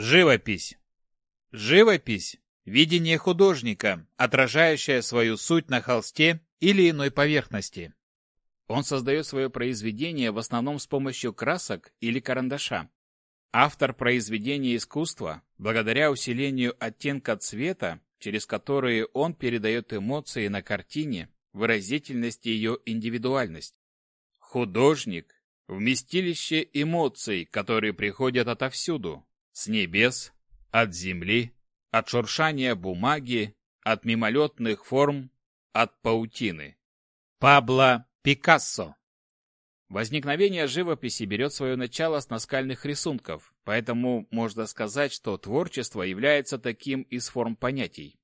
Живопись. Живопись – видение художника, отражающее свою суть на холсте или иной поверхности. Он создает свое произведение в основном с помощью красок или карандаша. Автор произведения искусства, благодаря усилению оттенка цвета, через которые он передает эмоции на картине, выразительность ее индивидуальность. Художник – вместилище эмоций, которые приходят отовсюду, с небес, от земли, от шуршания бумаги, от мимолетных форм, от паутины. Пабло Пикассо Возникновение живописи берет свое начало с наскальных рисунков, поэтому можно сказать, что творчество является таким из форм понятий.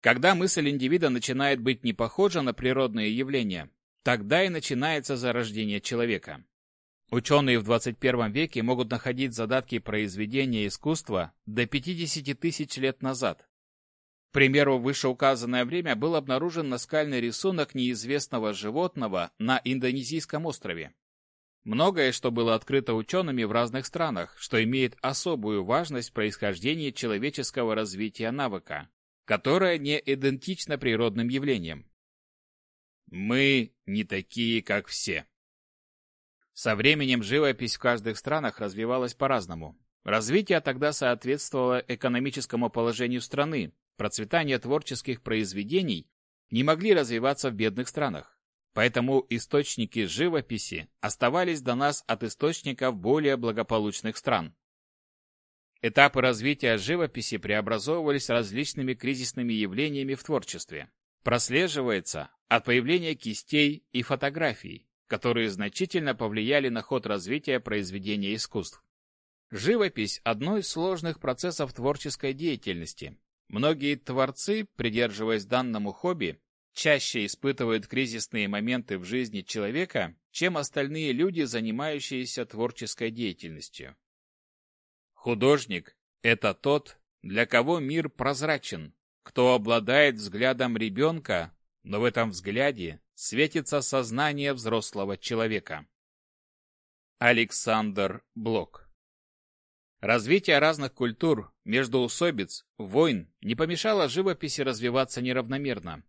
Когда мысль индивида начинает быть не похожа на природные явления, тогда и начинается зарождение человека. Ученые в 21 веке могут находить задатки произведения искусства до 50 тысяч лет назад. К примеру, вышеуказанное время был обнаружен наскальный рисунок неизвестного животного на Индонезийском острове. Многое, что было открыто учеными в разных странах, что имеет особую важность в происхождении человеческого развития навыка, которое не идентично природным явлениям. Мы не такие, как все. Со временем живопись в каждых странах развивалась по-разному. Развитие тогда соответствовало экономическому положению страны, процветание творческих произведений не могли развиваться в бедных странах. Поэтому источники живописи оставались до нас от источников более благополучных стран. Этапы развития живописи преобразовывались различными кризисными явлениями в творчестве. Прослеживается от появления кистей и фотографий, которые значительно повлияли на ход развития произведения искусств. Живопись – одно из сложных процессов творческой деятельности. Многие творцы, придерживаясь данному хобби, чаще испытывают кризисные моменты в жизни человека, чем остальные люди, занимающиеся творческой деятельностью. Художник – это тот, для кого мир прозрачен, кто обладает взглядом ребенка, но в этом взгляде светится сознание взрослого человека. Александр Блок Развитие разных культур, междоусобиц, войн не помешало живописи развиваться неравномерно.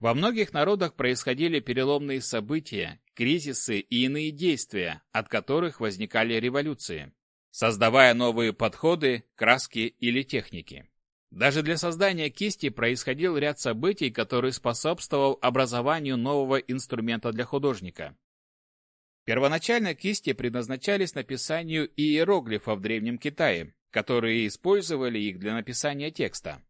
Во многих народах происходили переломные события, кризисы и иные действия, от которых возникали революции, создавая новые подходы, краски или техники. Даже для создания кисти происходил ряд событий, который способствовал образованию нового инструмента для художника. Первоначально кисти предназначались написанию иероглифов в Древнем Китае, которые использовали их для написания текста.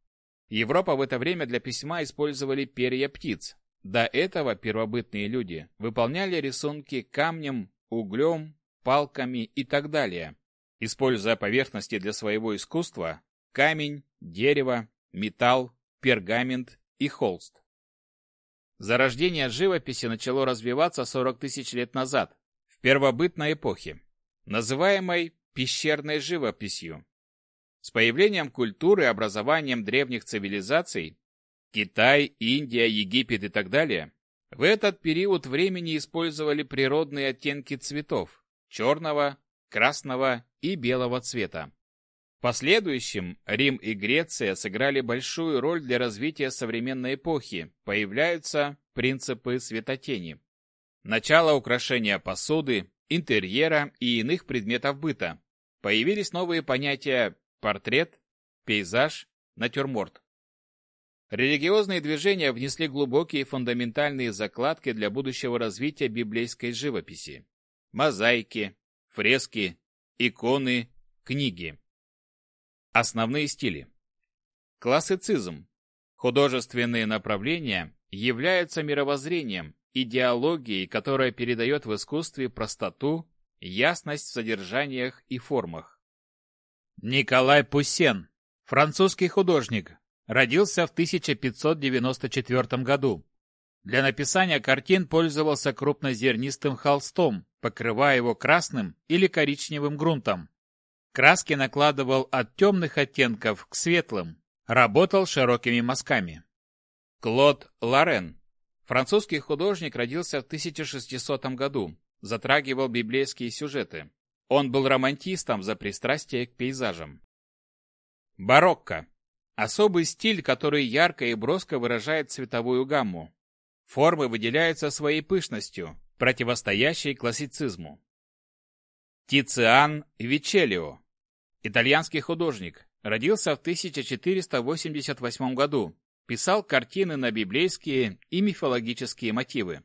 Европа в это время для письма использовали перья птиц. До этого первобытные люди выполняли рисунки камнем, углем, палками и так далее, используя поверхности для своего искусства камень, дерево, металл, пергамент и холст. Зарождение живописи начало развиваться 40 тысяч лет назад, в первобытной эпохе, называемой пещерной живописью. С появлением культуры и образованием древних цивилизаций Китай, Индия, Египет и так далее в этот период времени использовали природные оттенки цветов черного, красного и белого цвета. В последующем Рим и Греция сыграли большую роль для развития современной эпохи, появляются принципы светотени. Начало украшения посуды, интерьера и иных предметов быта. Появились новые понятия портрет, пейзаж, натюрморт. Религиозные движения внесли глубокие фундаментальные закладки для будущего развития библейской живописи. Мозаики, фрески, иконы, книги. Основные стили. Классицизм. Художественные направления являются мировоззрением, идеологией, которая передает в искусстве простоту, ясность в содержаниях и формах. Николай Пуссен, французский художник, родился в 1594 году. Для написания картин пользовался крупнозернистым холстом, покрывая его красным или коричневым грунтом. Краски накладывал от темных оттенков к светлым. Работал широкими мазками. Клод Лорен. Французский художник родился в 1600 году. Затрагивал библейские сюжеты. Он был романтистом за пристрастие к пейзажам. Барокко. Особый стиль, который ярко и броско выражает цветовую гамму. Формы выделяются своей пышностью, противостоящей классицизму. Тициан Вичелио. Итальянский художник. Родился в 1488 году. Писал картины на библейские и мифологические мотивы.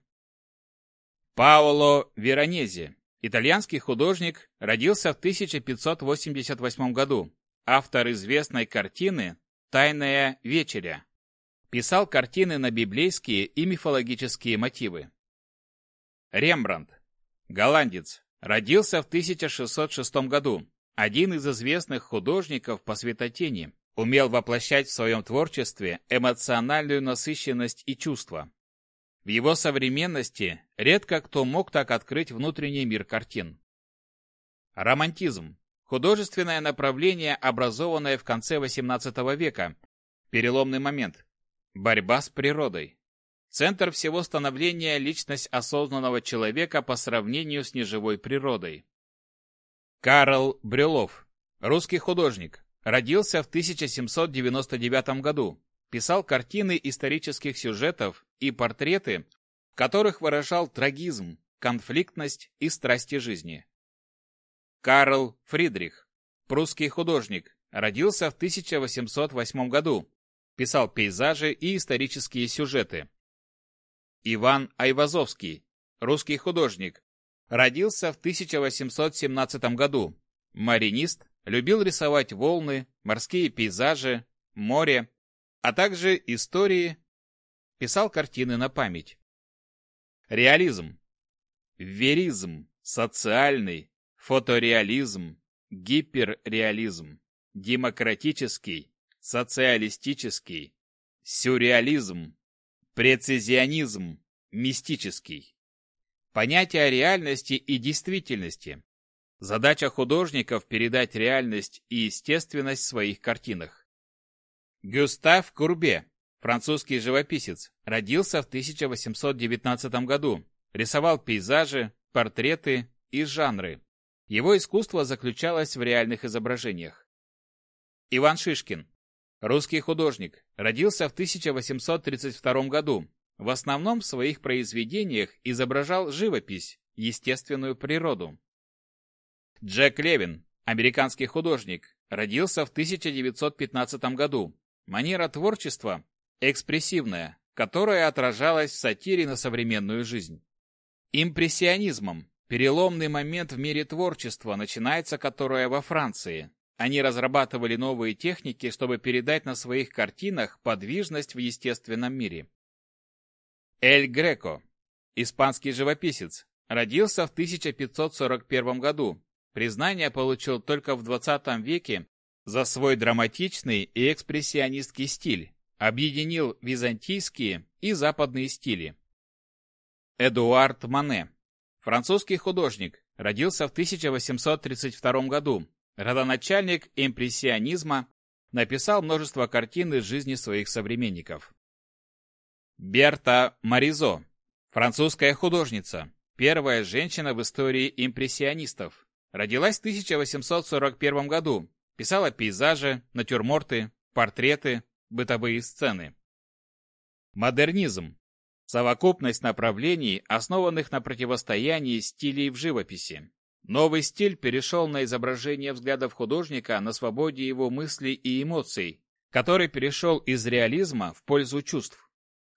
Паоло Веронези. Итальянский художник. Родился в 1588 году. Автор известной картины «Тайная вечеря». Писал картины на библейские и мифологические мотивы. Рембрандт. Голландец. Родился в 1606 году. Один из известных художников по светотени. Умел воплощать в своем творчестве эмоциональную насыщенность и чувства. В его современности редко кто мог так открыть внутренний мир картин. Романтизм. Художественное направление, образованное в конце XVIII века. Переломный момент. Борьба с природой. Центр всего становления – личность осознанного человека по сравнению с неживой природой. Карл Брюлов. Русский художник. Родился в 1799 году. Писал картины исторических сюжетов и портреты, в которых выражал трагизм, конфликтность и страсти жизни. Карл Фридрих. Прусский художник. Родился в 1808 году писал пейзажи и исторические сюжеты. Иван Айвазовский, русский художник, родился в 1817 году. Маринист, любил рисовать волны, морские пейзажи, море, а также истории, писал картины на память. Реализм. Веризм, социальный, фотореализм, гиперреализм, демократический, социалистический, сюрреализм, прецизионизм, мистический. Понятие реальности и действительности. Задача художников передать реальность и естественность в своих картинах. Гюстав Курбе, французский живописец, родился в 1819 году, рисовал пейзажи, портреты и жанры. Его искусство заключалось в реальных изображениях. Иван Шишкин, Русский художник. Родился в 1832 году. В основном в своих произведениях изображал живопись, естественную природу. Джек Левин. Американский художник. Родился в 1915 году. Манера творчества экспрессивная, которая отражалась в сатире на современную жизнь. Импрессионизмом переломный момент в мире творчества начинается которое во Франции, они разрабатывали новые техники, чтобы передать на своих картинах подвижность в естественном мире. Эль Греко, испанский живописец, родился в 1541 году. Признание получил только в 20 веке за свой драматичный и экспрессионистский стиль, объединил византийские и западные стили. Эдуард Мане, французский художник, родился в 1832 году, родоначальник импрессионизма, написал множество картин из жизни своих современников. Берта Маризо, французская художница, первая женщина в истории импрессионистов. Родилась в 1841 году, писала пейзажи, натюрморты, портреты, бытовые сцены. Модернизм – совокупность направлений, основанных на противостоянии стилей в живописи. Новый стиль перешел на изображение взглядов художника на свободе его мыслей и эмоций, который перешел из реализма в пользу чувств.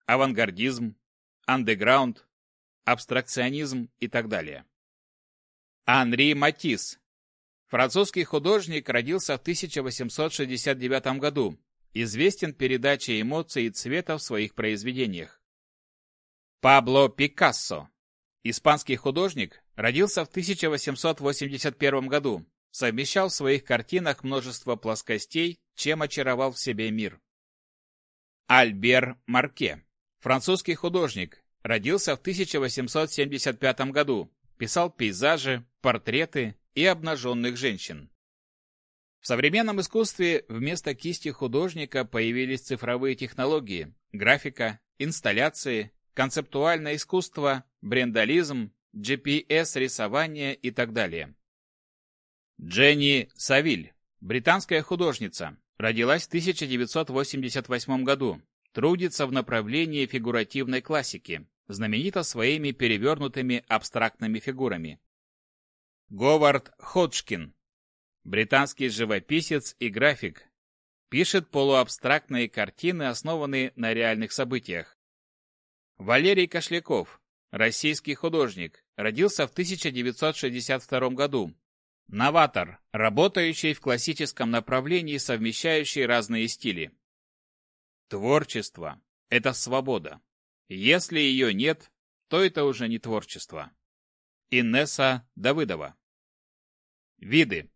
Авангардизм, андеграунд, абстракционизм и так далее. Анри Матис. Французский художник родился в 1869 году, известен передачей эмоций и цвета в своих произведениях. Пабло Пикассо. Испанский художник, Родился в 1881 году, совмещал в своих картинах множество плоскостей, чем очаровал в себе мир. Альбер Марке, французский художник, родился в 1875 году, писал пейзажи, портреты и обнаженных женщин. В современном искусстве вместо кисти художника появились цифровые технологии, графика, инсталляции, концептуальное искусство, брендализм, GPS-рисование и так далее. Дженни Савиль, британская художница, Родилась в 1988 году. Трудится в направлении фигуративной классики, знаменита своими перевернутыми абстрактными фигурами. Говард Ходжкин. Британский живописец и график. Пишет полуабстрактные картины, основанные на реальных событиях. Валерий Кошляков. Российский художник. Родился в 1962 году. Новатор, работающий в классическом направлении, совмещающий разные стили. Творчество – это свобода. Если ее нет, то это уже не творчество. Инесса Давыдова Виды.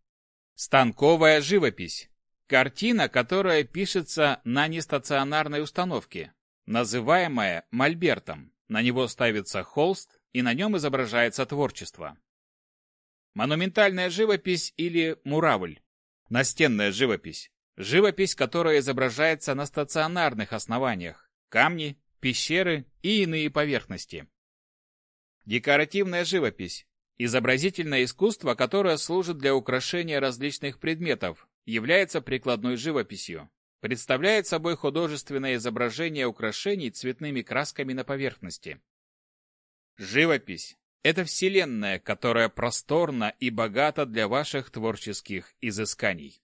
Станковая живопись. Картина, которая пишется на нестационарной установке, называемая мольбертом. На него ставится холст, и на нем изображается творчество. Монументальная живопись или муравль. Настенная живопись. Живопись, которая изображается на стационарных основаниях. Камни, пещеры и иные поверхности. Декоративная живопись. Изобразительное искусство, которое служит для украшения различных предметов, является прикладной живописью. Представляет собой художественное изображение украшений цветными красками на поверхности. Живопись это вселенная, которая просторна и богата для ваших творческих изысканий.